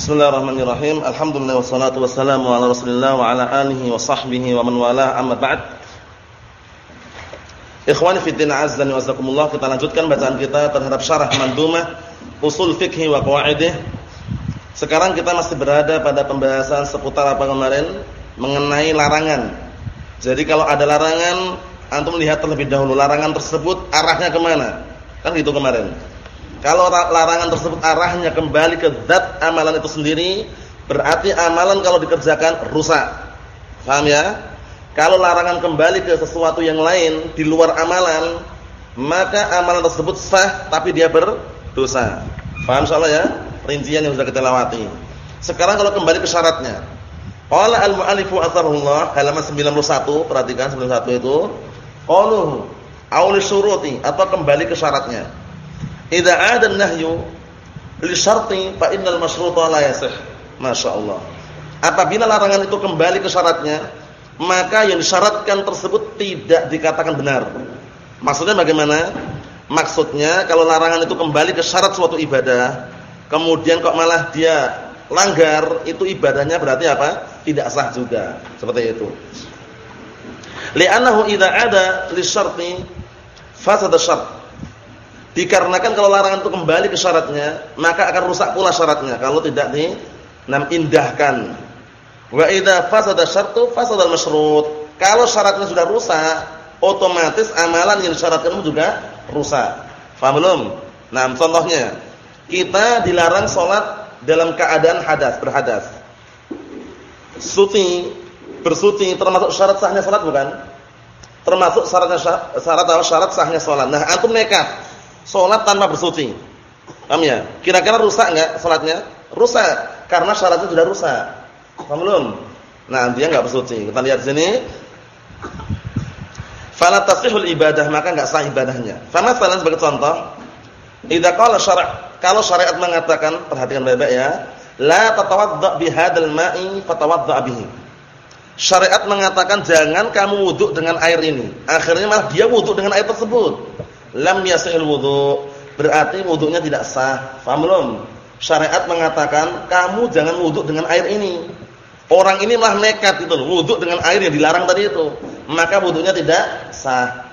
Bismillahirrahmanirrahim. Alhamdulillah wassalatu wassalamu ala Rasulillah wa ala alihi wa sahbihi wa man wala amma ba'd. Ikhwani fi din azza wa jazakumullah, kita lanjutkan bacaan kita terhadap syarah Mandumah Usul Fiqh wa Qawaidih. Sekarang kita masih berada pada pembahasan seputar apa kemarin mengenai larangan. Jadi kalau ada larangan, antum lihat terlebih dahulu larangan tersebut arahnya ke mana? Kan gitu kemarin. Kalau larangan tersebut arahnya kembali ke zat amalan itu sendiri, berarti amalan kalau dikerjakan rusak. Paham ya? Kalau larangan kembali ke sesuatu yang lain di luar amalan, maka amalan tersebut sah tapi dia berdosa. Paham insyaallah ya? Rincian yang sudah kita lewati. Sekarang kalau kembali ke syaratnya. Qala al-mu'allifu atharullah halaman 91, perhatikan 91 itu. Qaluhu auli syuruti atau kembali ke syaratnya. Idza 'ada an-nahyu li syarti fa innal masyruta la yasih. Masyaallah. Apabila larangan itu kembali ke syaratnya, maka yang disyaratkan tersebut tidak dikatakan benar. Maksudnya bagaimana? Maksudnya kalau larangan itu kembali ke syarat suatu ibadah, kemudian kok malah dia langgar, itu ibadahnya berarti apa? Tidak sah juga. Seperti itu. Li'annahu idza 'ada li syarti fasada. Dikarenakan kalau larangan itu kembali ke syaratnya, maka akan rusak pula syaratnya kalau tidak di nam indahkan. Wa idza fasada syartu fasada al-masyrut. Kalau syaratnya sudah rusak, otomatis amalan yang disyaratkan juga rusak. Faham belum? Nah, contohnya, kita dilarang sholat dalam keadaan hadas, berhadas. Suci, bersuci termasuk syarat sahnya sholat bukan? Termasuk syaratnya syarat atau syarat sahnya sholat. Nah, antum nekat Sholat tanpa bersuci. Paham ya? Kira-kira rusak enggak sholatnya? Rusak. Karena syaratnya sudah rusak. Paham belum? Nah, dia enggak bersuci. Kita lihat sini. Fala tasihul ibadah, maka enggak sah ibadahnya. Sama salah sebagai contoh, idza qala syara' kalau syariat mengatakan, perhatikan baik-baik ya, la tatawadda bihadzal ma'i fatawadda bihi. Syariat mengatakan jangan kamu wuduk dengan air ini. Akhirnya malah dia wuduk dengan air tersebut lam yasihul wudu, berarti wudunya tidak sah. Paham belum? Syariat mengatakan kamu jangan wudu dengan air ini. Orang ini malah nekat itu wudu dengan air yang dilarang tadi itu. Maka wudunya tidak sah.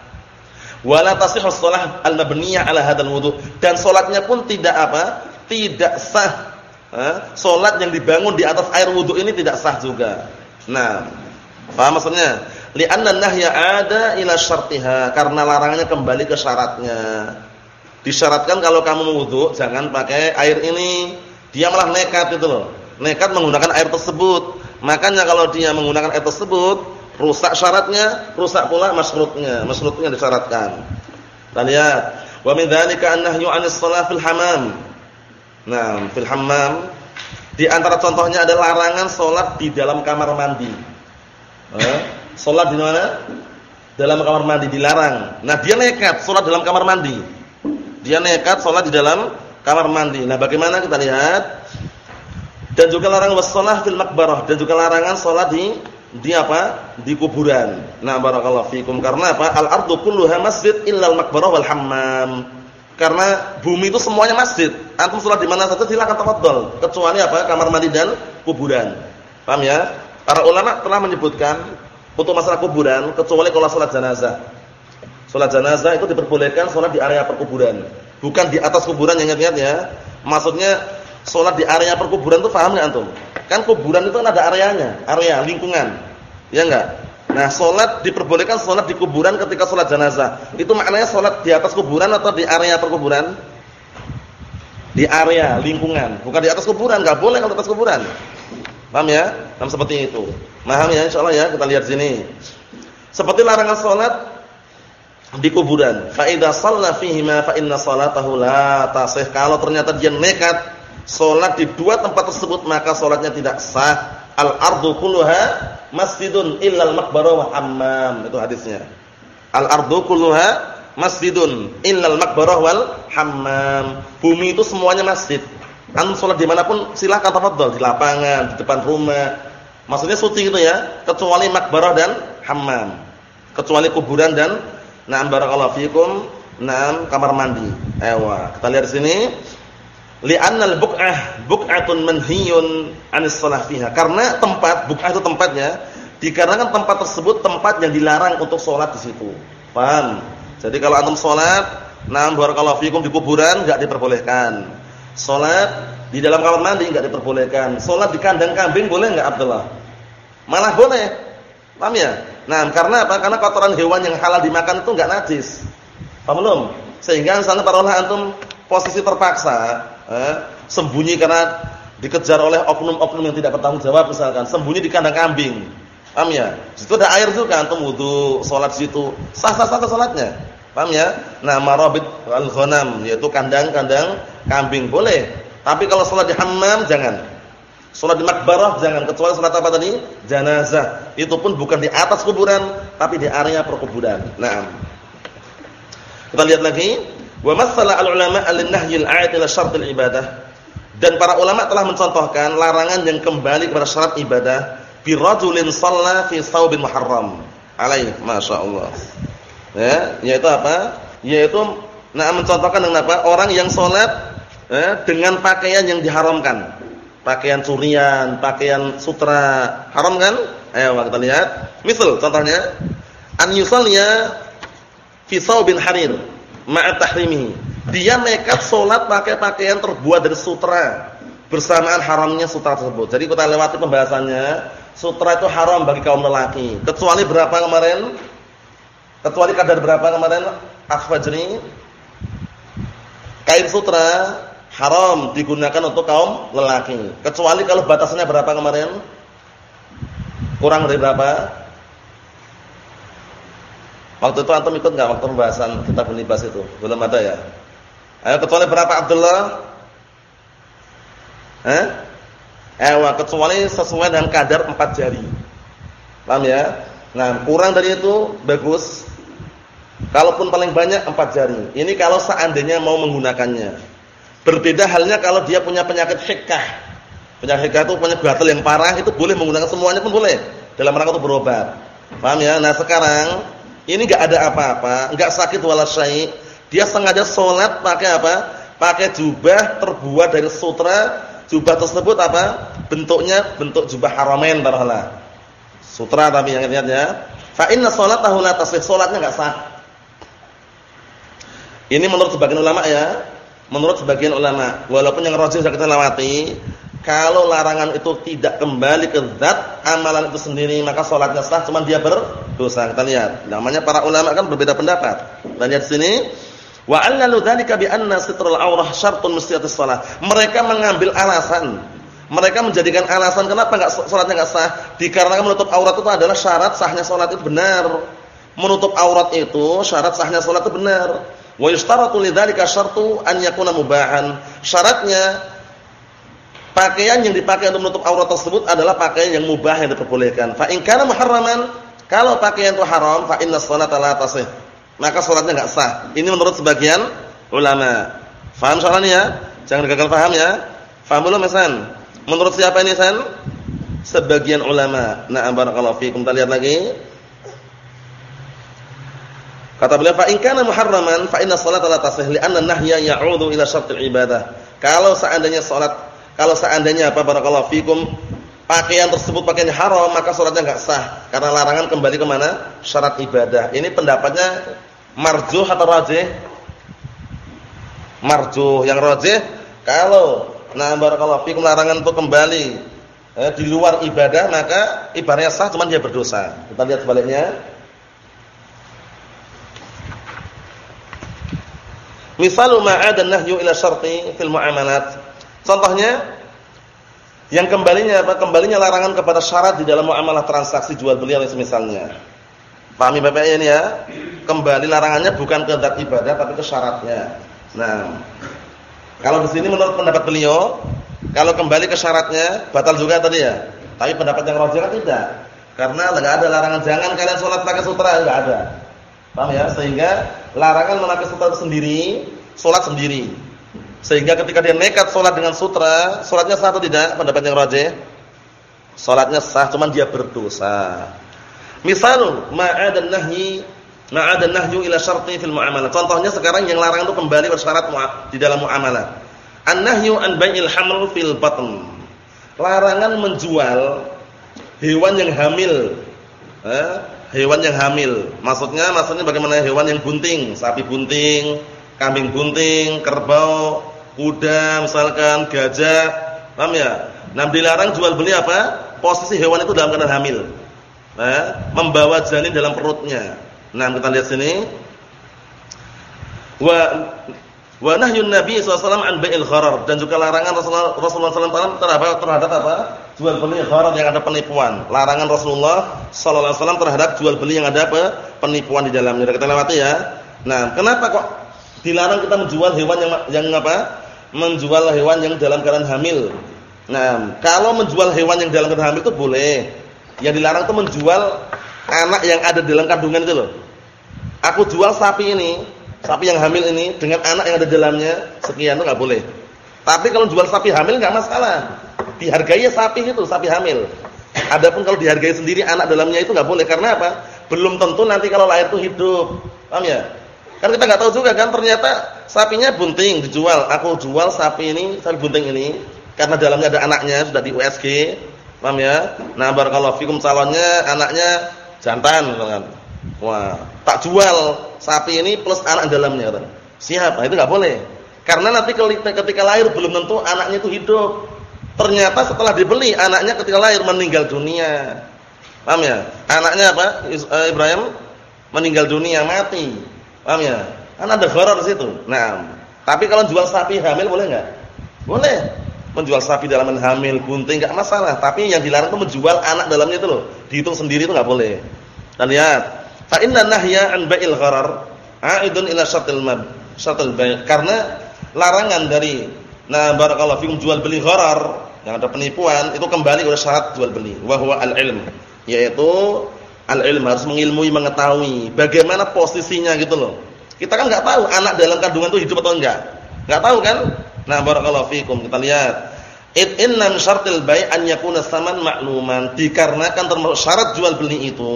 Wala tasihhus shalah al-mabniyah ala hadzal wudu dan salatnya pun tidak apa? Tidak sah. Salat yang dibangun di atas air wudu ini tidak sah juga. Nah, paham maksudnya? Li'anna nahya ada ila syartiha karena larangannya kembali ke syaratnya. Disyaratkan kalau kamu wudu jangan pakai air ini. Dia malah nekat itu loh. Nekat menggunakan air tersebut. Makanya kalau dia menggunakan air tersebut, rusak syaratnya, rusak pula masyrutnya. Masyrutnya disyaratkan. Kita lihat, wa min dzalika an-nahyu 'anis shalah fil hammam. Nah, fil hammam di antara contohnya ada larangan salat di dalam kamar mandi. Eh? Sholat di mana? Dalam kamar mandi dilarang. Nah, dia nekat sholat dalam kamar mandi. Dia nekat sholat di dalam kamar mandi. Nah, bagaimana kita lihat? Dan juga larangan wassalah fil makbarah dan juga larangan sholat di di apa? Di kuburan. Nah, barakallahu fikum. Karena apa? Al-ardu kulluha masjid illa al-maqbarah wal hammam. Karena bumi itu semuanya masjid. Antum sholat di mana saja silakan tafadhol, kecuali apa? Kamar mandi dan kuburan. Paham ya? Para ulama telah menyebutkan untuk masalah kuburan kecuali kalau salat jenazah. Salat jenazah itu diperbolehkan salat di area perkuburan, bukan di atas kuburan yang ingat-ingat ya. Maksudnya salat di area perkuburan itu paham enggak antum? Kan kuburan itu kan ada areanya, area lingkungan. Ya enggak? Nah, salat diperbolehkan salat di kuburan ketika salat jenazah. Itu maknanya salat di atas kuburan atau di area perkuburan? Di area lingkungan, bukan di atas kuburan, enggak boleh kalau di atas kuburan. Paham ya? Nah, seperti itu. Paham ya insyaallah ya, kita lihat sini. Seperti larangan salat di kuburan. Fa idza shalla fihi ma fa inna salatahu la tasih. Kalau ternyata dia nekat salat di dua tempat tersebut maka salatnya tidak sah. Al ardu kulluha masjidun illa al maqbarah wa hammam. Itu hadisnya. Al ardu kulluha masjidun illa al maqbarah wal hammam. Bumi itu semuanya masjid. Anu salat di mana pun silahkan tafadhol di lapangan, di depan rumah, Maksudnya suci gitu ya, kecuali makbarah dan hammam. Kecuali kuburan dan na'am barakallahu fikum, na'am kamar mandi. Ewa, kita lihat sini. Li'anna al-buq'ah buq'atun manhiyun 'anis shalah fiha. Karena tempat buq'ah itu tempatnya dikarenakan tempat tersebut tempat yang dilarang untuk salat di situ. Paham? Jadi kalau antum salat, nah barakallahu fikum di kuburan enggak diperbolehkan. Salat di dalam kamar mandi enggak diperbolehkan. Salat di kandang kambing boleh enggak Abdullah? Malah boleh. Paham ya? Nah, karena apa? Karena kotoran hewan yang halal dimakan itu enggak najis. Paham belum? Sehingga misalnya taruhlah antum posisi terpaksa, eh, sembunyi karena dikejar oleh oknum-oknum yang tidak bertanggung jawab misalkan, sembunyi di kandang kambing. Paham ya? Situ ada air juga antum wudu, salat situ. Sah-sah saja salatnya. Paham ya? Nah, marabit al-ghanam yaitu kandang-kandang kambing boleh. Tapi kalau salat di hammam jangan. Salat di makbarah jangan kecuali salat apa tadi? Janazah. Itu pun bukan di atas kuburan, tapi di area perkuburan. Nah, kita lihat lagi, wa masala al-ulama al-nahy al-a'id al-ibadah. Dan para ulama telah mencontohkan larangan yang kembali kepada syarat ibadah bi rajulin shalla fi thawbin muharram. Alaih, masyaallah. Ya, yaitu apa? Yaitu nah mencontohkan dengan apa? Orang yang salat ya, dengan pakaian yang diharamkan. Pakaian curian, pakaian sutra, haram kan? Ayo kita lihat. Misal contohnya an yusalliya fi thawbin harir ma'a tahrimihi. Dia nekat salat pakai pakaian terbuat dari sutra bersamaan haramnya sutra tersebut. Jadi kita lewati pembahasannya, sutra itu haram bagi kaum lelaki. Kecuali berapa kemarin? Kecuali kadar berapa kemarin? Akhfajri. Kain sutra haram digunakan untuk kaum lelaki. Kecuali kalau batasnya berapa kemarin? Kurang dari berapa? Waktu itu antum ikut enggak waktu pembahasan kitab libas itu? Belum ada ya? Ayo kecuali berapa Abdullah? Eh? Ewa kecuali sesuai dengan kadar empat jari. Paham ya? Nah, kurang dari itu bagus. Kalaupun paling banyak empat jari. Ini kalau seandainya mau menggunakannya. Berbeda halnya kalau dia punya penyakit hikah. Penyakit hikah itu punya gatal yang parah itu boleh menggunakan semuanya pun boleh dalam rangka untuk berobat. Paham ya? Nah, sekarang ini enggak ada apa-apa, enggak sakit wala syai. Dia sengaja sholat pakai apa? Pakai jubah terbuat dari sutra. Jubah tersebut apa? Bentuknya bentuk jubah haramain taruhlah. Sutra tapi yang ingat ya. Fa inna sholatahu la tasih. Salatnya enggak sah. Ini menurut sebagian ulama ya. Menurut sebagian ulama, walaupun yang rajih sudah kita lewati, kalau larangan itu tidak kembali ke zat amalan itu sendiri, maka sholatnya sah, cuma dia berdosa. Kita lihat. Namanya para ulama kan berbeda pendapat. Dan lihat sini, wa allalu dzalika bi anna sitrul aurah syartun mustiyatis shalah. Mereka mengambil alasan. Mereka menjadikan alasan kenapa enggak salatnya enggak sah? Dikarenakan menutup aurat itu adalah syarat sahnya salat itu benar. Menutup aurat itu syarat sahnya salat itu benar. Wa yushtaratu lidzalika syartu an yakuna mubahan. Syaratnya pakaian yang dipakai untuk menutup aurat tersebut adalah pakaian yang mubah yang diperbolehkan. Fa in kana muharraman, kalau pakaian itu haram, fa inna sholata la tasih. Maka salatnya enggak sah. Ini menurut sebagian ulama. Faham soalnya ya? Jangan gagal paham ya. Faham belum, Hasan? Menurut siapa ini, Hasan? Sebagian ulama. Na'am barakallahu fiikum. Kita lihat lagi. Kata beliau, "Fa in kana muharraman, fa inna sholata la tasih li'anna nahya ya'udhu ila syartil ibadah." Kalau seandainya salat kalau seandainya apa barakallahu fikum pakaian tersebut pakaian haram maka salatnya enggak sah karena larangan kembali ke mana? syarat ibadah. Ini pendapatnya marjuh atau rajih? Marjuh. Yang rajih kalau nah barakallahu fikum larangan untuk kembali eh, di luar ibadah maka ibadahnya sah cuma dia berdosa. Kita lihat sebaliknya. Misalu ma'ad nahyu ila syarti fil muamalat Contohnya yang kembalinya apa? Kembalinya larangan kepada syarat di dalam muamalah transaksi jual beli yang semisalnya. Pahami Bapak ini ya? Kembali larangannya bukan ke zat ibadah tapi ke syaratnya. Nah, kalau di sini menurut pendapat beliau, kalau kembali ke syaratnya batal juga tadi ya. Tapi pendapat yang rajih kan tidak. Karena enggak ada larangan jangan kalian sholat pakai sutra enggak ada. Paham ya? Sehingga larangan memakai sutra sendiri, sholat sendiri. Sehingga ketika dia nekat sholat dengan sutra, sholatnya sah atau tidak? Pendapat yang rajih. Sholatnya sah, cuman dia berdosa. Misal, ma'adan nahyi, dan nahyu ila syarti fil mu'amalah. Contohnya sekarang yang larangan itu kembali bersyarat di dalam muamalah. An-nahyu an bai'il haml fil batn. Larangan menjual hewan yang hamil. Eh, hewan yang hamil. Maksudnya maksudnya bagaimana hewan yang bunting, sapi bunting, kambing bunting, kerbau, kuda, misalkan gajah. Paham ya? Nah, dilarang jual beli apa? Posisi hewan itu dalam keadaan hamil. Eh, membawa janin dalam perutnya. Nah, kita lihat sini. Wa wa nahyun Nabi SAW an bai'il gharar dan juga larangan Rasulullah Rasulullah SAW terhadap terhadap apa? Jual beli gharar yang ada penipuan. Larangan Rasulullah SAW terhadap jual beli yang ada apa? Penipuan di dalamnya. Kita lewati ya. Nah, kenapa kok dilarang kita menjual hewan yang yang apa? Menjual hewan yang dalam keadaan hamil. Nah, kalau menjual hewan yang dalam keadaan hamil itu boleh. Yang dilarang itu menjual anak yang ada dalam kandungan itu loh. Aku jual sapi ini, sapi yang hamil ini dengan anak yang ada dalamnya sekian itu nggak boleh. Tapi kalau jual sapi hamil nggak masalah. Dihargai ya sapi itu, sapi hamil. Adapun kalau dihargai sendiri anak dalamnya itu nggak boleh karena apa? Belum tentu nanti kalau lahir itu hidup. Paham ya? Kan kita nggak tahu juga kan ternyata sapinya bunting dijual. Aku jual sapi ini, sapi bunting ini karena dalamnya ada anaknya sudah di USG. Paham ya? Nah, barakallahu fikum calonnya anaknya jantan kan. Wah, tak jual sapi ini plus anak dalamnya kan. Siap, itu enggak boleh. Karena nanti ketika lahir belum tentu anaknya itu hidup. Ternyata setelah dibeli anaknya ketika lahir meninggal dunia. Paham ya? Anaknya apa? Eh, Ibrahim meninggal dunia, mati. Paham ya? Kan ada gharar di situ. Nah, tapi kalau jual sapi hamil boleh enggak? Boleh. Menjual sapi dalam hamil, bunting enggak masalah, tapi yang dilarang itu menjual anak dalamnya itu loh. Dihitung sendiri itu enggak boleh. Dan lihat, Fa inna nahya an bai'il gharar a'idun ila syartil mab, syartil bai'. Karena larangan dari nah barakallahu fikum jual beli gharar yang ada penipuan itu kembali oleh syarat jual beli wa huwa al-ilm, yaitu al-ilm harus mengilmui mengetahui bagaimana posisinya gitu loh. Kita kan enggak tahu anak dalam kandungan itu hidup atau enggak. Enggak tahu kan? Nah, barakallahu fikum. Kita lihat. It inna min syartil bai' an yakuna saman ma'luman. Dikarenakan termasuk syarat jual beli itu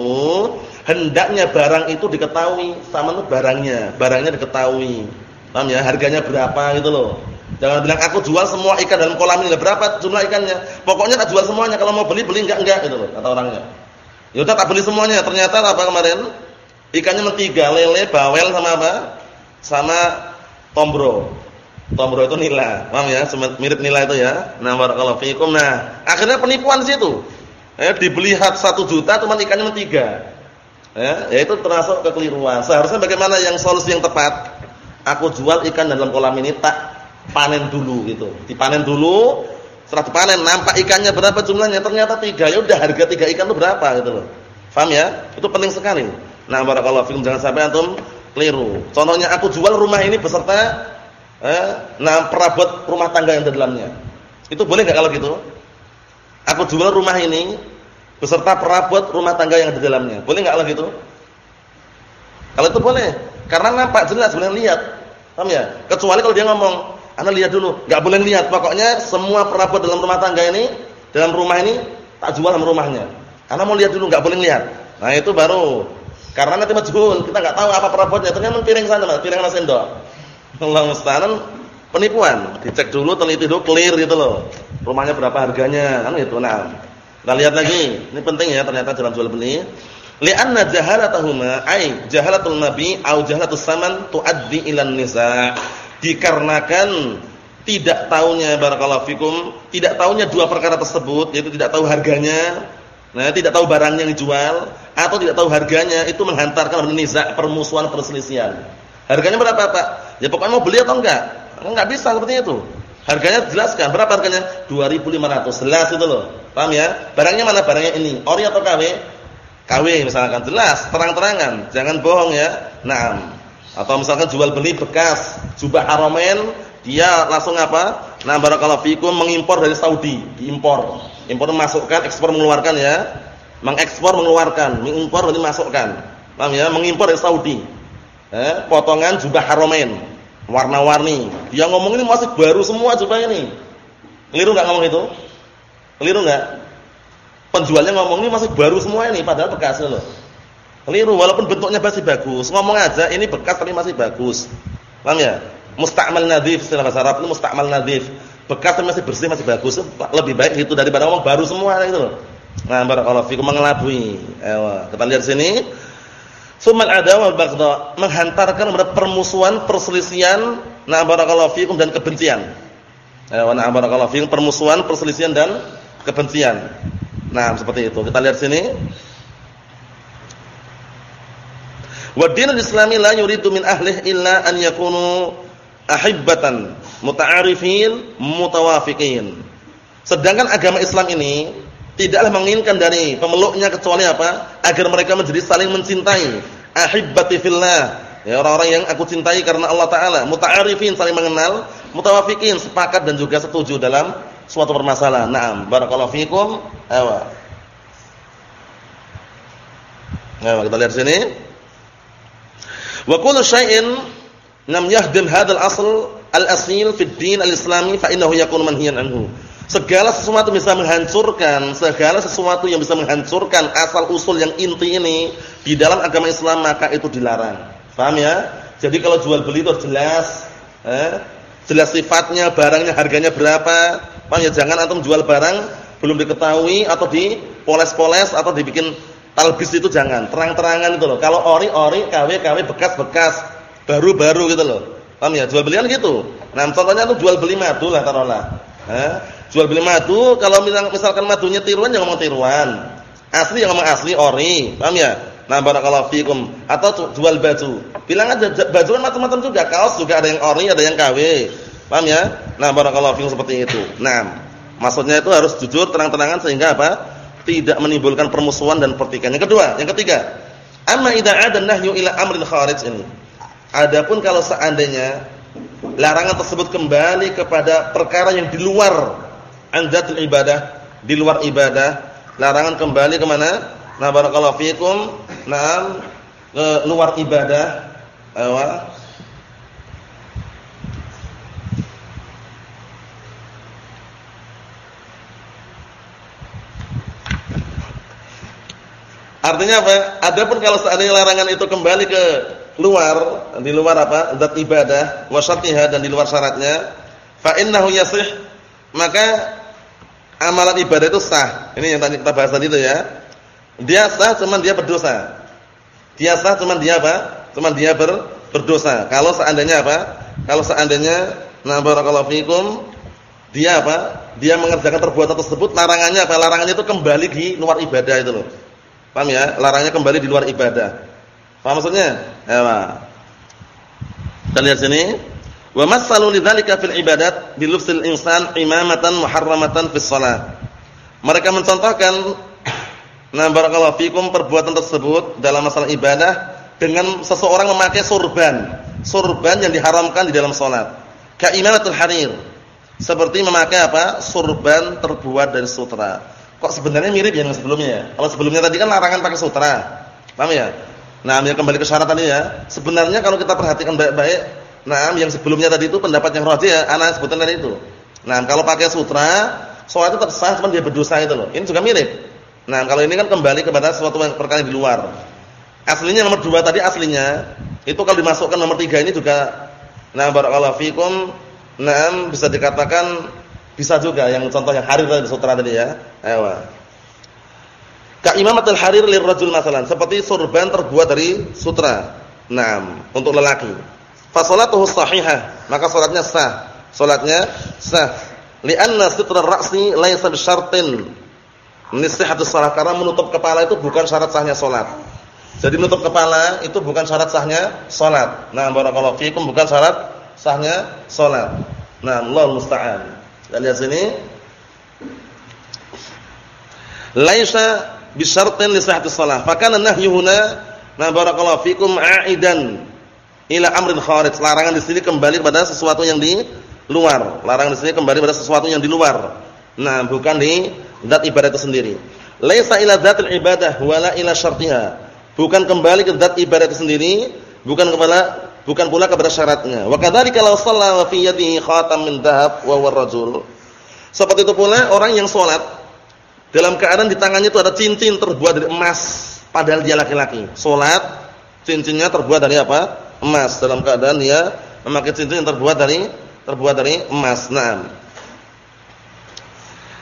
hendaknya barang itu diketahui sama itu barangnya barangnya diketahui. Paham ya? Harganya berapa gitu loh. Jangan bilang aku jual semua ikan dalam kolam ini. Berapa jumlah ikannya? Pokoknya tak jual semuanya. Kalau mau beli beli enggak enggak gitu loh kata orangnya. Ya udah tak beli semuanya. Ternyata apa kemarin? Ikannya mentiga lele bawel sama apa? Sama tombro. Tombro itu nila. Paham ya? Mirip nila itu ya. Nah barakallahu fiikum. Nah akhirnya penipuan situ. Eh dibeli hat 1 juta cuma ikannya mentiga Ya, itu termasuk kekeliruan. Seharusnya bagaimana yang solusi yang tepat? Aku jual ikan dalam kolam ini tak panen dulu gitu. Dipanen dulu, setelah dipanen nampak ikannya berapa jumlahnya? Ternyata tiga. Ya udah harga tiga ikan itu berapa gitu loh. Paham ya? Itu penting sekali. Nah, barakallahu fikum jangan sampai antum keliru. Contohnya aku jual rumah ini beserta eh, nah perabot rumah tangga yang di dalamnya. Itu boleh enggak kalau gitu? Aku jual rumah ini beserta perabot rumah tangga yang di dalamnya. Boleh enggak kalau gitu? Kalau itu boleh, karena nampak jelas boleh lihat. Paham ya? Kecuali kalau dia ngomong, "Anda lihat dulu." Enggak boleh lihat. Pokoknya semua perabot dalam rumah tangga ini, dalam rumah ini tak jual sama rumahnya. Karena mau lihat dulu, enggak boleh lihat. Nah, itu baru karena nanti majhul, kita enggak tahu apa perabotnya. Ternyata piring sana, piring nasi sendok. Allah musta'an penipuan. Dicek dulu, teliti dulu, clear gitu loh. Rumahnya berapa harganya, kan gitu. Nah, kita lihat lagi, ini penting ya ternyata dalam jual beli. Li'anna jahalatahuma ai jahalatul nabi au jahalatus saman tuaddi ilan nisa. Dikarenakan tidak tahunya barakallahu fikum, tidak tahunya dua perkara tersebut yaitu tidak tahu harganya, nah tidak tahu barang yang dijual atau tidak tahu harganya itu menghantarkan niza permusuhan perselisihan. Harganya berapa, Pak? Ya pokoknya mau beli atau enggak? Enggak bisa seperti itu. Harganya jelaskan, berapa harganya? 2500. Jelas itu loh. Paham ya? Barangnya mana? Barangnya ini. Ori atau KW? KW misalkan. Jelas, terang-terangan. Jangan bohong ya. Naam. Atau misalkan jual beli bekas jubah Haramain, dia langsung apa? Nah, barakallahu fikum mengimpor dari Saudi, diimpor. Impor masukkan, ekspor mengeluarkan ya. Mengekspor mengeluarkan, mengimpor berarti masukkan. Paham ya? Mengimpor dari Saudi. Eh, potongan jubah Haramain warna-warni. Dia ngomong ini masih baru semua coba ini. Keliru enggak ngomong itu? Keliru enggak? Penjualnya ngomong ini masih baru semua ini padahal bekas loh. Keliru walaupun bentuknya masih bagus. Ngomong aja ini bekas tapi masih bagus. Paham ya? Musta'mal nadhif istilah bahasa Arab itu musta'mal nadhif. Bekas tapi masih bersih, masih bagus. Lebih baik itu daripada ngomong baru semua gitu loh. Nah, barakallahu fikum mengelabui. Ewa. Kita lihat sini. Sumal ada wal baghdha, menghantarkan kepada permusuhan, perselisihan, nah barakallahu fikum dan kebencian. Ewa, nah barakallahu fikum permusuhan, perselisihan dan kebencian. Nah, seperti itu. Kita lihat sini. Wa dinul islami la yuridu min ahlih illa an yakunu ahibbatan muta'arifin mutawafiqin. Sedangkan agama Islam ini tidaklah menginginkan dari pemeluknya kecuali apa? Agar mereka menjadi saling mencintai. Ahibbati fillah. Ya orang-orang yang aku cintai karena Allah taala, muta'arifin saling mengenal, mutawafiqin sepakat dan juga setuju dalam suatu permasalahan. Naam, barakallahu fikum. Awa. Nah, kita lihat sini. Wa kullu syai'in lam yahdim hadzal asl al-asil fi din al-islami fa innahu yakunu manhiyan anhu. Segala sesuatu bisa menghancurkan, segala sesuatu yang bisa menghancurkan asal usul yang inti ini di dalam agama Islam maka itu dilarang. Paham ya? Jadi kalau jual beli itu jelas, eh? jelas sifatnya, barangnya harganya berapa. Paham ya? Jangan antum jual barang belum diketahui atau dipoles-poles atau dibikin talbis itu jangan. Terang-terangan itu loh. Kalau ori-ori, KW-KW bekas-bekas, baru-baru gitu loh. Paham ya? Jual belian gitu. Nah, contohnya tuh jual beli madu lah taruhlah. Eh? Jual beli madu, kalau misalkan madunya tiruan jangan ngomong tiruan. Asli yang ngomong asli ori, paham ya? Nah, barakallahu fikum. Atau jual baju. Bilang aja baju kan macam-macam juga, kaos juga ada yang ori, ada yang KW. Paham ya? Nah, barakallahu fikum seperti itu. Nah, maksudnya itu harus jujur, terang-terangan sehingga apa? Tidak menimbulkan permusuhan dan pertikaian. Yang kedua, yang ketiga, amma idza 'ada nahyu ila amrin kharij ini. Adapun kalau seandainya larangan tersebut kembali kepada perkara yang di luar anzatul ibadah di luar ibadah larangan kembali ke mana nah barakallahu fikum nah ke luar ibadah awa Artinya apa? Adapun kalau seandainya larangan itu kembali ke luar, di luar apa? zat ibadah, wasyatiha dan di luar syaratnya, fa innahu yasih, maka amalan ibadah itu sah. Ini yang tadi kita bahas tadi itu ya. Dia sah cuman dia berdosa. Dia sah cuman dia apa? Cuman dia ber, berdosa. Kalau seandainya apa? Kalau seandainya na barakallahu fikum dia apa? Dia mengerjakan perbuatan tersebut larangannya apa? Larangannya itu kembali di luar ibadah itu loh. Paham ya? Larangannya kembali di luar ibadah. Paham maksudnya? Ya. Kita lihat sini. Wa masalu lidzalika fil ibadat bilufsil insan imamatan muharramatan fis shalah. Mereka mencontohkan nah barakallahu fikum perbuatan tersebut dalam masalah ibadah dengan seseorang memakai surban. Surban yang diharamkan di dalam salat. Ka imamatul harir. Seperti memakai apa? Surban terbuat dari sutra. Kok sebenarnya mirip yang sebelumnya ya? Kalau sebelumnya tadi kan larangan pakai sutra. Paham ya? Nah, yang kembali ke syarat tadi ya. Sebenarnya kalau kita perhatikan baik-baik Nah, yang sebelumnya tadi itu pendapat yang rajih ya, anak sebutan tadi itu. Nah, kalau pakai sutra, sholat itu tetap sah, cuma dia berdosa itu loh. Ini juga mirip. Nah, kalau ini kan kembali kepada yang perkara di luar. Aslinya nomor dua tadi aslinya itu kalau dimasukkan nomor tiga ini juga nah barakallahu fikum nah bisa dikatakan bisa juga yang contoh yang harir tadi sutra tadi ya. Ayo. Ka imamatul harir lirrajul masalan, seperti surban terbuat dari sutra. Nah, untuk lelaki fa salatuhu sahihah, maka salatnya sah. Salatnya sah. Li'anna sitrar ra'si laisa bisyartin min sihhatis shalah karena menutup kepala itu bukan syarat sahnya salat. Jadi menutup kepala itu bukan syarat sahnya salat. Nah, barakallahu fikum bukan syarat sahnya salat. Nah, Allah musta'an. Dan lihat sini. Laisa bisyartin li sihhatis shalah. Fakana nahyu huna na barakallahu fikum a'idan ila amrin kharij. Larangan di sini kembali kepada sesuatu yang di luar. Larangan di sini kembali kepada sesuatu yang di luar. Nah, bukan di zat ibadah itu sendiri. Laisa ila dzatil ibadah wala ila syartiha. Bukan kembali ke zat ibadah itu sendiri, bukan kepada bukan pula kepada syaratnya. Wa kadzalika law shalla wa fi yadihi khatam min dhahab wa huwa rajul. Seperti itu pula orang yang salat dalam keadaan di tangannya itu ada cincin terbuat dari emas padahal dia laki-laki. Salat cincinnya terbuat dari apa? emas dalam keadaan dia Memakai cincin yang terbuat dari terbuat dari emas. Naam.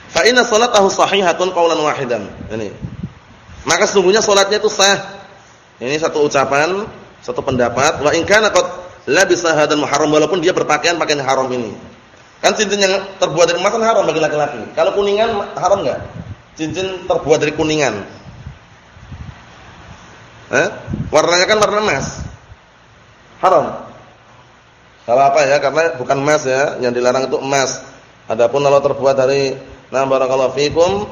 Fa inna salatahu sahihatun qaulan wahidan. Ini. Maka sesungguhnya salatnya itu sah. Ini satu ucapan, satu pendapat. Wa in kana qad labisa hadan muharram walaupun dia berpakaian pakaian haram ini. Kan cincin yang terbuat dari emas kan haram bagi laki-laki. Kalau kuningan haram enggak? Cincin terbuat dari kuningan. Eh? Warnanya kan warna emas. Haram. Kalau apa ya? Karena bukan emas ya, yang dilarang itu emas. Adapun kalau terbuat dari nah barakallahu fikum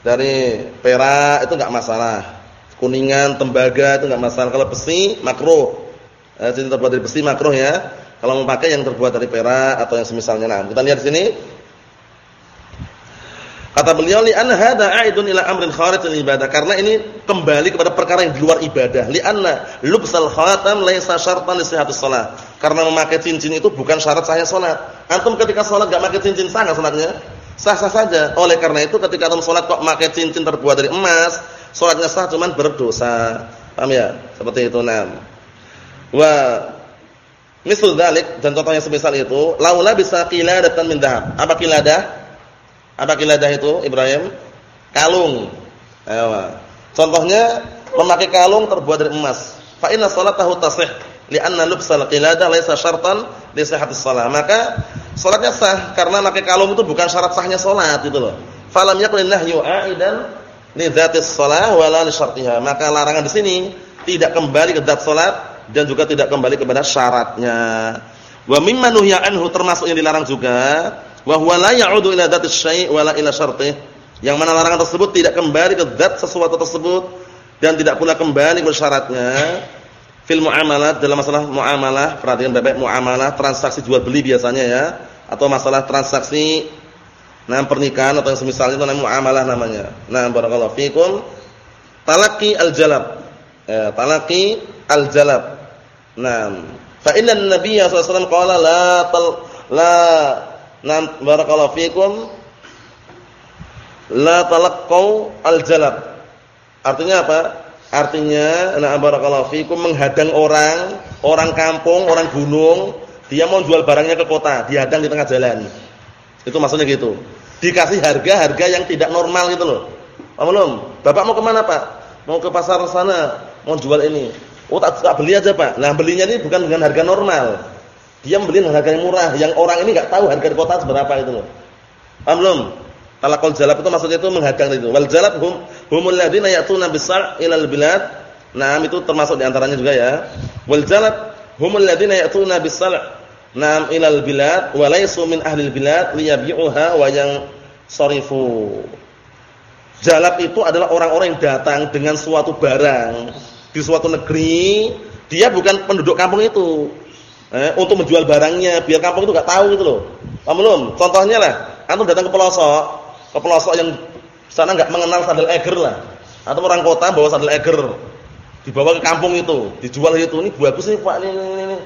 dari perak itu enggak masalah. Kuningan, tembaga itu enggak masalah. Kalau besi makruh. Eh, cincin terbuat dari besi makruh ya. Kalau mau pakai yang terbuat dari perak atau yang semisalnya. Nah, kita lihat di sini. Kata beliau li anna hadza a'idun ila amrin kharij ibadah karena ini kembali kepada perkara yang di luar ibadah. Li anna lubsal khatam laisa syartan li sihhatis shalah. Karena memakai cincin itu bukan syarat sahnya salat. Antum ketika salat enggak pakai cincin sah enggak salatnya? Sah-sah saja. Oleh karena itu ketika antum salat kok pakai cincin terbuat dari emas, salatnya sah cuman berdosa. Paham ya? Seperti itu nah. Wa misal dzalik dan contohnya semisal itu, laula bisa qiladatan min dhahab. Apa qiladah? Apa kiladah itu Ibrahim? Kalung. Ayo. Contohnya memakai kalung terbuat dari emas. Fa inna salatahu tasih li'anna lubsal qiladah laisa syartan li sihhatis shalah. Maka salatnya sah karena memakai kalung itu bukan syarat sahnya salat gitu loh. Falam yakun nahyu a'idan li dzatis shalah wala li syartiha. Maka larangan di sini tidak kembali ke zat salat dan juga tidak kembali kepada syaratnya. Wa mimma nuhya anhu termasuk yang dilarang juga wa huwa la ya'udu ila dzatis syai' wala ila syartih. Yang mana larangan tersebut tidak kembali ke zat sesuatu tersebut dan tidak pula kembali ke syaratnya. Fil muamalat dalam masalah muamalah, perhatikan Bapak, muamalah transaksi jual beli biasanya ya atau masalah transaksi nah pernikahan atau yang semisalnya itu namanya muamalah namanya. Nah, barakallahu fikum. Talaqi al-jalab. Eh, talaqi al-jalab. Nah, fa inna an-nabiy sallallahu alaihi wasallam la tal la Nah, barakallahu fikum. La talaqqau al-jalab. Artinya apa? Artinya nah barakallahu fikum menghadang orang, orang kampung, orang gunung, dia mau jual barangnya ke kota, dihadang di tengah jalan. Itu maksudnya gitu. Dikasih harga-harga yang tidak normal gitu loh. Paham belum? Bapak mau ke mana Pak? Mau ke pasar sana, mau jual ini. Oh tak, tak beli aja Pak. Nah belinya ini bukan dengan harga normal. Dia membeli dengan harga yang murah, yang orang ini enggak tahu harga di kota seberapa itu loh. Paham belum? Talaqul jalab itu maksudnya itu menghadang itu. Wal jalab hum humul ladzina ya'tuna bisar ilal bilad. Nah, itu termasuk di antaranya juga ya. Wal jalab humul ladzina ya'tuna bisar nam ilal bilad wa laysu min ahli bilad liyabi'uha wa yang sarifu. Jalab itu adalah orang-orang yang datang dengan suatu barang di suatu negeri, dia bukan penduduk kampung itu eh, untuk menjual barangnya biar kampung itu nggak tahu gitu loh. Paham belum? Contohnya lah, antum datang ke pelosok, ke pelosok yang sana nggak mengenal sandal eger lah. Atau orang kota bawa sandal eger, dibawa ke kampung itu, dijual itu. Ini bagus nih Pak, ini ini ini.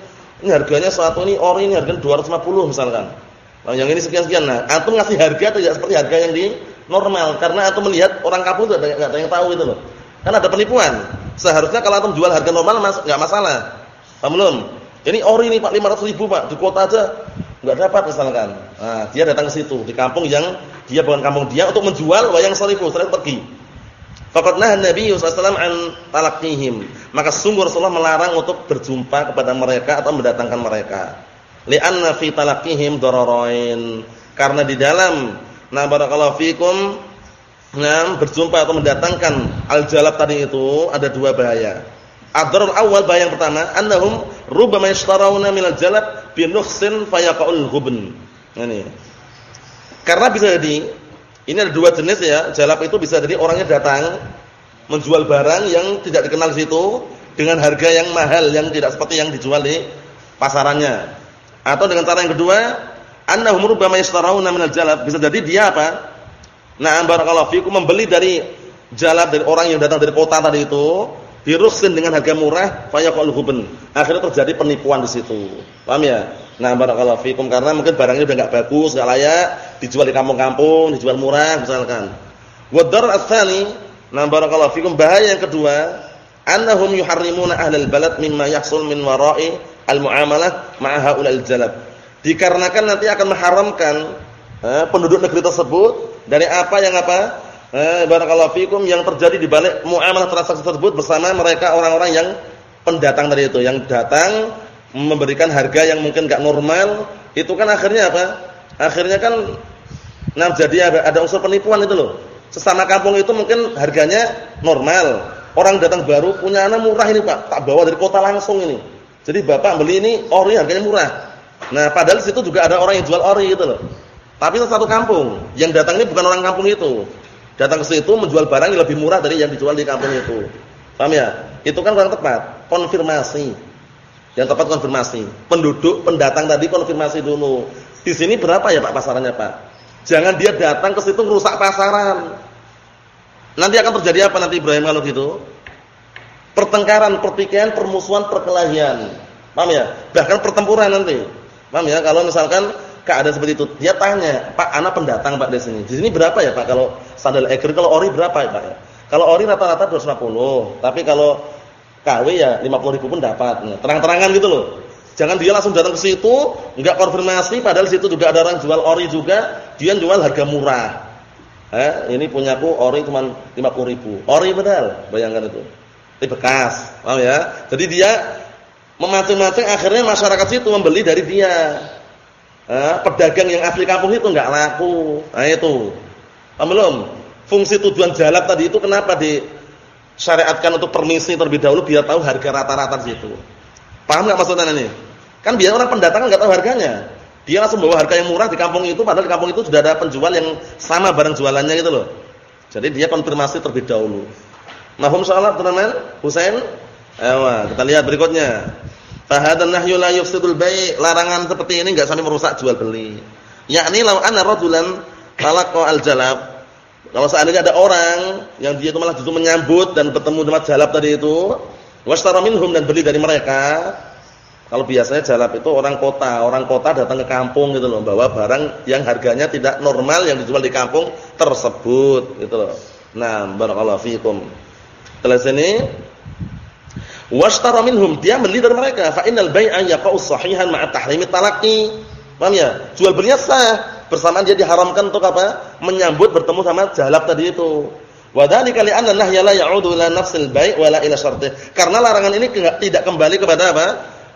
Ini harganya satu ini ori ini harganya 250 misalkan. Nah, yang ini sekian-sekian. Nah, antum ngasih harga tidak seperti harga yang di normal karena antum melihat orang kampung itu enggak ada yang tahu gitu loh. Kan ada penipuan. Seharusnya kalau antum jual harga normal mas enggak masalah. Paham belum? Ini ori ini Pak 500 ribu Pak, di kota aja enggak dapat misalkan. Nah, dia datang ke situ di kampung yang dia bukan kampung dia untuk menjual wayang sarifu, setelah pergi. Faqad nahan Nabi sallallahu an talaqihim. Maka sungguh Rasulullah melarang untuk berjumpa kepada mereka atau mendatangkan mereka. Li'anna fi talaqihim dararain. Karena di dalam na barakallahu fikum nah berjumpa atau mendatangkan al-jalab tadi itu ada dua bahaya. Ad-darar awal bahaya yang pertama, annahum rubbama yashtarawna minal jalab bi nukhsin fayaqul ghubn. Ini. Karena bisa jadi ini ada dua jenis ya, jalab itu bisa jadi orangnya datang menjual barang yang tidak dikenal di situ dengan harga yang mahal yang tidak seperti yang dijual di pasarannya. Atau dengan cara yang kedua, annahum rubbama yashtarawna minal jalab, bisa jadi dia apa? Nah, barakallahu fikum membeli dari jalab dari orang yang datang dari kota tadi itu diruksin dengan harga murah fayaqul huben. Akhirnya terjadi penipuan di situ. Paham ya? Nah, barakallahu fikum karena mungkin barangnya udah enggak bagus, enggak layak, dijual di kampung-kampung, dijual murah misalkan. Wa dar tsani nah barakallahu fikum bahaya yang kedua, annahum yuharrimuna ahlal balad mimma yahsul min wara'i al-muamalah ma'a haula'il jalab. Dikarenakan nanti akan mengharamkan eh, penduduk negeri tersebut dari apa yang apa? Eh, barakallahu fikum yang terjadi di balik muamalah transaksi tersebut bersama mereka orang-orang yang pendatang tadi itu, yang datang memberikan harga yang mungkin enggak normal, itu kan akhirnya apa? Akhirnya kan nah jadi ada, ada unsur penipuan itu loh. Sesama kampung itu mungkin harganya normal. Orang datang baru punya anak murah ini Pak, tak bawa dari kota langsung ini. Jadi Bapak beli ini ori harganya murah. Nah, padahal situ juga ada orang yang jual ori gitu loh. Tapi satu kampung. Yang datang ini bukan orang kampung itu. Datang ke situ menjual barang yang lebih murah dari yang dijual di kampung itu. Paham ya? Itu kan kurang tepat. Konfirmasi. Yang tepat konfirmasi. Penduduk, pendatang tadi konfirmasi dulu. Di sini berapa ya Pak pasarannya Pak? Jangan dia datang ke situ merusak pasaran. Nanti akan terjadi apa nanti Ibrahim kalau gitu? Pertengkaran, pertikaian, permusuhan, perkelahian. Paham ya? Bahkan pertempuran nanti. Paham ya? Kalau misalkan keadaan seperti itu, dia tanya, "Pak, anak pendatang Pak di sini. Di sini berapa ya Pak kalau sandal eger kalau ori berapa ya Pak ya?" Kalau ori rata-rata 250, tapi kalau KW ya 50 ribu pun dapat. Nah, terang-terangan gitu loh. Jangan dia langsung datang ke situ, enggak konfirmasi padahal situ juga ada orang jual ori juga, dia jual harga murah. Eh, ini punyaku ori cuma 50 ribu. Ori benar, bayangkan itu. Ini bekas, paham ya? Jadi dia memancing-mancing akhirnya masyarakat situ membeli dari dia. Eh, pedagang yang asli kampung itu enggak laku. Nah itu. Paham belum? Fungsi tujuan jalab tadi itu kenapa disyariatkan untuk permisi terlebih dahulu biar tahu harga rata-rata situ. Paham enggak maksudnya ini? Kan biar orang pendatang kan enggak tahu harganya. Dia langsung bawa harga yang murah di kampung itu padahal di kampung itu sudah ada penjual yang sama barang jualannya gitu loh. Jadi dia konfirmasi terlebih dahulu. Mahum salat teman-teman? Husain? Ayo, kita lihat berikutnya. Fahadan nahyu la yufsidul bai'. Larangan seperti ini enggak sampai merusak jual beli. Yakni law anna rajulan talaqa al-jalab. Kalau seandainya ada orang yang dia itu malah justru menyambut dan bertemu dengan jalab tadi itu, washtara minhum dan beli dari mereka, kalau biasanya jalap itu orang kota, orang kota datang ke kampung gitu loh, bawa barang yang harganya tidak normal yang dijual di kampung tersebut gitu loh. Nah, barakallahu fiikum. Setelah sini washtara minhum, dia beli dari mereka. Fa innal bai'a yaqa'u sahihan ma'a tahrimi talaqi. Paham ya? Jual belinya sah, bersamaan dia diharamkan untuk apa? Menyambut bertemu sama jalap tadi itu. Wa dzalika li anna nahya la ya'udu ila nafsil bai' wala ila syartih. Karena larangan ini tidak kembali kepada apa?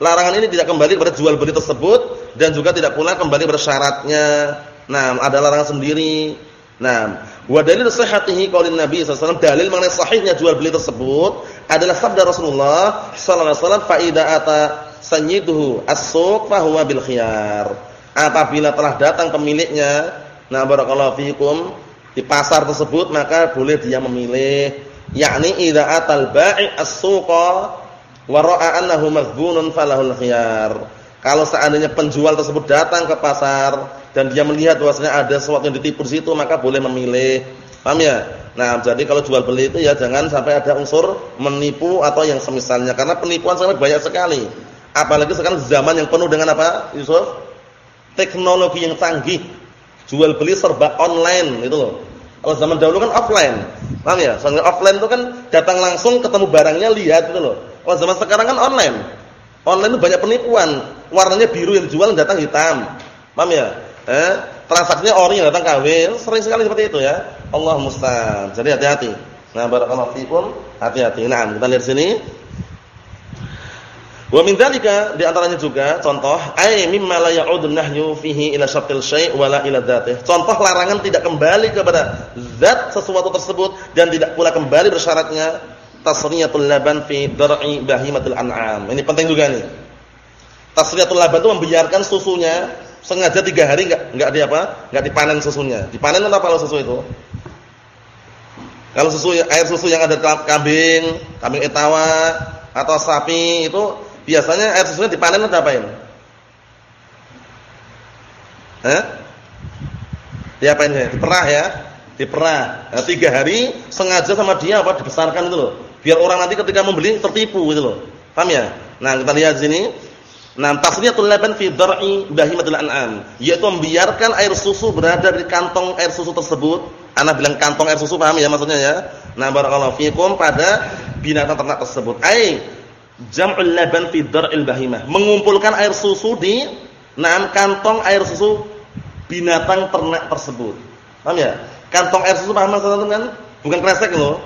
Larangan ini tidak kembali kepada jual beli tersebut dan juga tidak pula kembali bersyaratnya. Nah, ada larangan sendiri. Nah, wa dalil sihhatihi qaulin Nabi sallallahu dalil mengenai sahihnya jual beli tersebut adalah sabda Rasulullah sallallahu alaihi wasallam fa idza ata sayyiduhu as-suq fa huwa bil khiyar. Apabila telah datang pemiliknya, nah barakallahu fikum di pasar tersebut maka boleh dia memilih yakni idza atal bai' as-suqa wa ra'a annahu maghbunun falahul khiyar. Kalau seandainya penjual tersebut datang ke pasar dan dia melihat bahwasanya ada sesuatu yang ditipu di situ, maka boleh memilih. Paham ya? Nah, jadi kalau jual beli itu ya jangan sampai ada unsur menipu atau yang semisalnya karena penipuan sangat banyak sekali. Apalagi sekarang zaman yang penuh dengan apa, Yusuf? Teknologi yang canggih. Jual beli serba online itu loh. Kalau zaman dahulu kan offline. Paham ya? Soalnya offline itu kan datang langsung ketemu barangnya lihat itu loh. Kalau zaman sekarang kan online. Online itu banyak penipuan. Warnanya biru yang dijual datang hitam. Paham ya? Eh, transaksinya ori yang datang KW. Sering sekali seperti itu ya. Allah musta'an. Jadi hati-hati. Nah, barakallahu fikum, hati-hati. Nah, kita lihat sini. Wa min dzalika di antaranya juga contoh ay mimma la ya'udu nahyu fihi ila syartil syai' wala ila dzatih. Contoh larangan tidak kembali kepada zat sesuatu tersebut dan tidak pula kembali bersyaratnya tasriyatul laban fi dar'i bahimatul an'am. Ini penting juga nih. Tasriyatul laban itu membiarkan susunya sengaja tiga hari enggak enggak di apa? Enggak dipanen susunya. Dipanen apa kalau susu itu? Kalau susu air susu yang ada kambing, kambing etawa atau sapi itu biasanya air susunya dipanen atau apain? Hah? Diapain ya? Diperah ya? Diperah. Nah, tiga hari sengaja sama dia apa dibesarkan itu loh. Biar orang nanti ketika membeli tertipu gitu loh. Paham ya? Nah, kita lihat sini. Nah, tasriyatul laban fi dar'i bahimatul an'am, yaitu membiarkan air susu berada di kantong air susu tersebut. Ana bilang kantong air susu paham ya maksudnya ya? Nah, barakallahu fikum pada binatang ternak tersebut. Ai jam'ul laban fi dar'il bahimah, mengumpulkan air susu di enam kantong air susu binatang ternak tersebut. Paham ya? Kantong air susu paham maksudnya kan? Bukan kresek loh.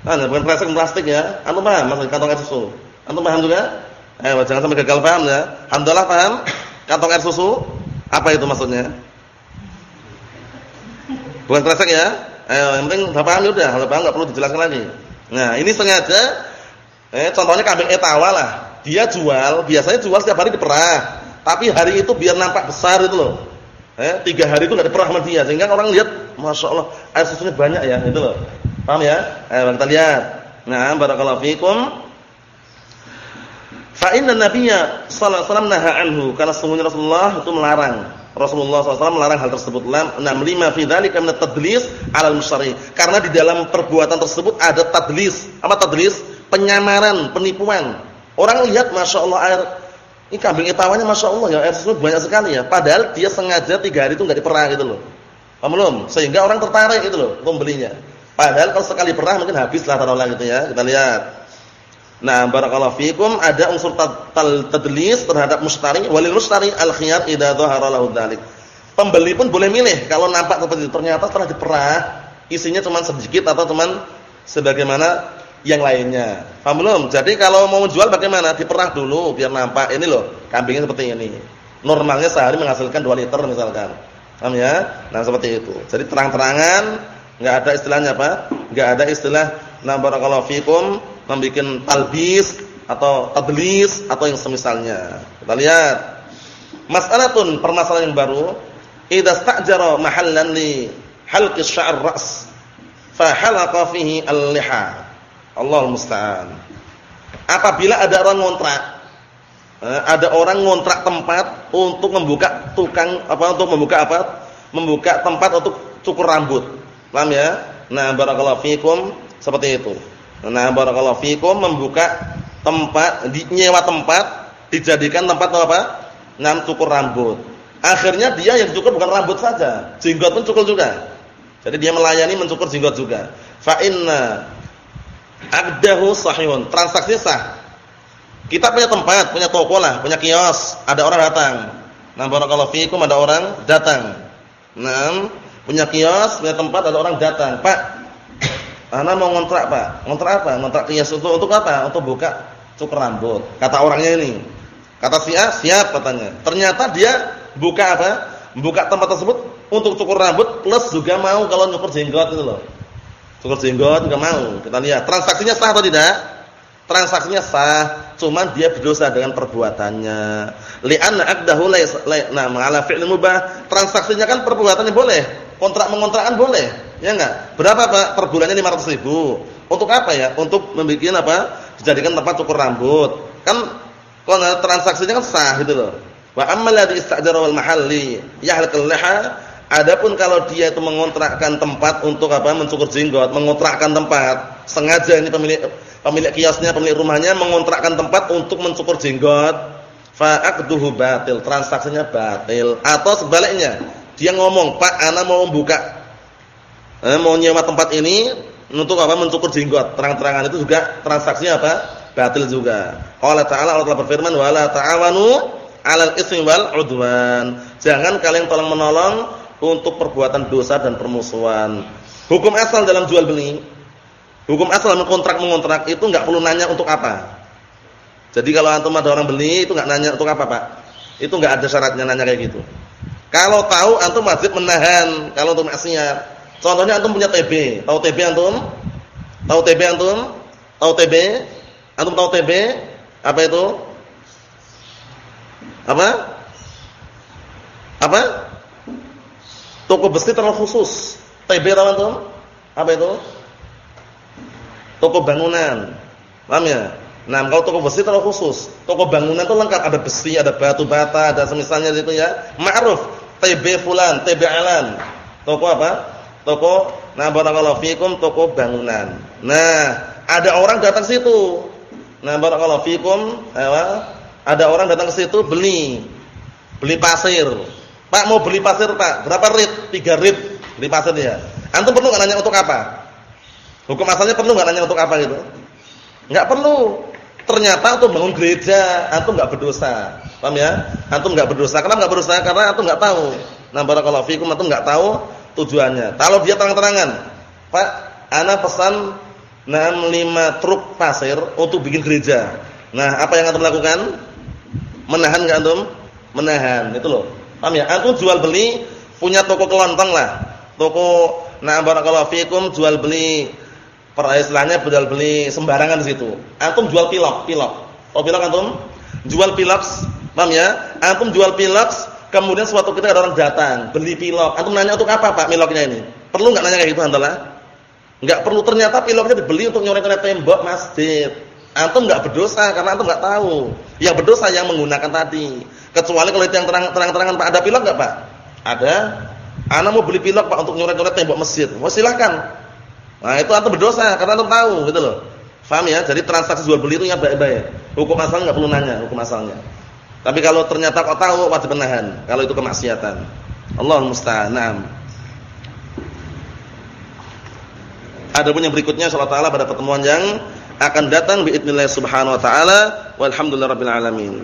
Nah, bukan kresek plastik ya. Antum paham maksud kantong air susu? Antum paham juga? Eh, jangan sampai gagal paham ya. Alhamdulillah paham? Kantong air susu apa itu maksudnya? Bukan kresek ya? Eh, yang penting udah paham ya udah, kalau paham enggak perlu dijelaskan lagi. Nah, ini sengaja Eh, contohnya kambing etawa lah. Dia jual, biasanya jual setiap hari diperah. Tapi hari itu biar nampak besar itu loh. Eh, tiga hari itu enggak diperah sama dia sehingga orang lihat, masya Allah air susunya banyak ya, itu loh. Paham ya? Eh, kita lihat. Nah, barakallahu fikum. Fa inna nabiyya sallallahu alaihi wasallam naha anhu karena sungguhnya Rasulullah itu melarang. Rasulullah SAW melarang hal tersebut. Enam lima fi dzalika min tadlis 'ala. Karena di dalam perbuatan tersebut ada tadlis. Apa tadlis? penyamaran, penipuan. Orang lihat masya Allah air ini kambing etawanya masya Allah ya air susu banyak sekali ya. Padahal dia sengaja tiga hari itu nggak diperah gitu loh. Paham belum? Sehingga orang tertarik gitu loh untuk membelinya. Padahal kalau sekali perah mungkin habis lah taruhlah gitu ya. Kita lihat. Nah, barakallahu fikum ada unsur tadlis terhadap mustari, walil mustari al-khiyar idza dhahara lahu dzalik. Pembeli pun boleh milih kalau nampak seperti itu ternyata setelah diperah isinya cuma sedikit atau cuma sebagaimana yang lainnya. Paham belum? Jadi kalau mau jual bagaimana? Diperah dulu biar nampak ini loh, kambingnya seperti ini. Normalnya sehari menghasilkan 2 liter misalkan. Paham ya? Nah, seperti itu. Jadi terang-terangan, enggak ada istilahnya apa? Enggak ada istilah na barakallahu fikum membikin talbis atau tadlis atau yang semisalnya. Kita lihat. Mas'alatun permasalahan yang baru, idza sta'jara mahallan li halqi sya'r ra's fa halaqa fihi al-liha Allah musta'an. Apabila ada orang ngontrak, eh, ada orang ngontrak tempat untuk membuka tukang apa untuk membuka apa? Membuka tempat untuk cukur rambut. Paham ya? Nah, barakallahu fikum seperti itu. Nah, barakallahu fikum membuka tempat, nyewa tempat dijadikan tempat apa? Nah, cukur rambut. Akhirnya dia yang cukur bukan rambut saja, jenggot pun cukur juga. Jadi dia melayani mencukur jenggot juga. Fa inna Akdahu sahihun. Transaksi sah. Kita punya tempat, punya toko lah, punya kios, ada orang datang. Nah, barakallahu fiikum ada orang datang. Nah, punya kios, punya tempat, ada orang datang. Pak, ana mau ngontrak, Pak. Ngontrak apa? Ngontrak kios untuk untuk apa? Untuk buka cukur rambut. Kata orangnya ini. Kata si A, siap katanya. Ternyata dia buka apa? Buka tempat tersebut untuk cukur rambut plus juga mau kalau nyukur jenggot itu loh. Cukur jenggot enggak mau. Kita lihat transaksinya sah atau tidak? Transaksinya sah, cuman dia berdosa dengan perbuatannya. Li'anna aqdahu nah ma'ala fi'l mubah. Transaksinya kan perbuatannya boleh. Kontrak mengontrakkan boleh. Ya enggak? Berapa Pak? Per bulannya 500 ribu. Untuk apa ya? Untuk membuat apa? Dijadikan tempat cukur rambut. Kan transaksinya kan sah gitu loh. Wa amma ladzi istajara wal mahalli yahlqul liha Adapun kalau dia itu mengontrakkan tempat untuk apa? mencukur jenggot, mengontrakkan tempat, sengaja ini pemilik pemilik kiosnya, pemilik rumahnya mengontrakkan tempat untuk mencukur jenggot, aqduhu batil, transaksinya batil. Atau sebaliknya, dia ngomong, "Pak, ana mau buka eh, mau nyewa tempat ini untuk apa? mencukur jenggot." Terang-terangan itu juga transaksinya apa? batil juga. Allah Ta'ala Allah Ta'ala berfirman, "Wala ta'awanu 'alal ismi wal 'udwan." Jangan kalian tolong-menolong untuk perbuatan dosa dan permusuhan. Hukum asal dalam jual beli, hukum asal dalam kontrak mengontrak itu nggak perlu nanya untuk apa. Jadi kalau antum ada orang beli itu nggak nanya untuk apa pak? Itu nggak ada syaratnya nanya kayak gitu. Kalau tahu antum wajib menahan kalau untuk maksiat. Contohnya antum punya TB, tahu TB antum? Tahu TB antum? Tahu TB? Antum tahu TB? Apa itu? Apa? Apa? Toko besi terlalu khusus. TB tahu tuh? Apa itu? Toko bangunan. Paham ya? Nah, kalau toko besi terlalu khusus. Toko bangunan itu lengkap, ada besi, ada batu bata, ada semisalnya itu ya. Ma'ruf, TB fulan, TB alan. Toko apa? Toko nah barakallahu fikum toko bangunan. Nah, ada orang datang situ. Nah, barakallahu fikum, ada orang datang ke situ beli beli pasir. Pak mau beli pasir Pak, berapa rit? Tiga rit beli pasir ya. Antum perlu nggak nanya untuk apa? Hukum asalnya perlu nggak nanya untuk apa gitu? Nggak perlu. Ternyata untuk bangun gereja antum enggak berdosa. Paham ya? Antum enggak berdosa. Kenapa enggak berdosa? Karena antum enggak tahu. Nah, barakallahu fikum antum enggak tahu tujuannya. Kalau dia terang-terangan, Pak, ana pesan 65 truk pasir untuk bikin gereja. Nah, apa yang antum lakukan? Menahan enggak antum? Menahan, itu loh. Paham ya? Antum jual beli punya toko kelontong lah. Toko nah barakallahu fikum jual beli per istilahnya beli sembarangan di situ. Antum jual pilok, pilok. Oh pilok antum? Jual pilok, paham ya? Antum jual pilok, kemudian suatu ketika ada orang datang beli pilok. Antum nanya untuk apa Pak piloknya ini? Perlu enggak nanya kayak gitu antalah? Enggak perlu ternyata piloknya dibeli untuk nyorek-nyorek tembok masjid. Antum enggak berdosa karena antum enggak tahu. Yang berdosa yang menggunakan tadi. Kecuali kalau itu yang terang-terangan Pak ada pilok enggak Pak? Ada. Anak mau beli pilok Pak untuk nyoret-nyoret tembok masjid. Wah silakan. Nah, itu antum berdosa karena antum tahu gitu loh. Faham ya? Jadi transaksi jual beli itu yang baik-baik. Hukum asal enggak perlu nanya hukum asalnya. Tapi kalau ternyata kau tahu wajib menahan kalau itu kemaksiatan. Allah musta'an. Adapun yang berikutnya insyaallah taala pada pertemuan yang akan datang biidznillah subhanahu wa taala walhamdulillahirabbil alamin.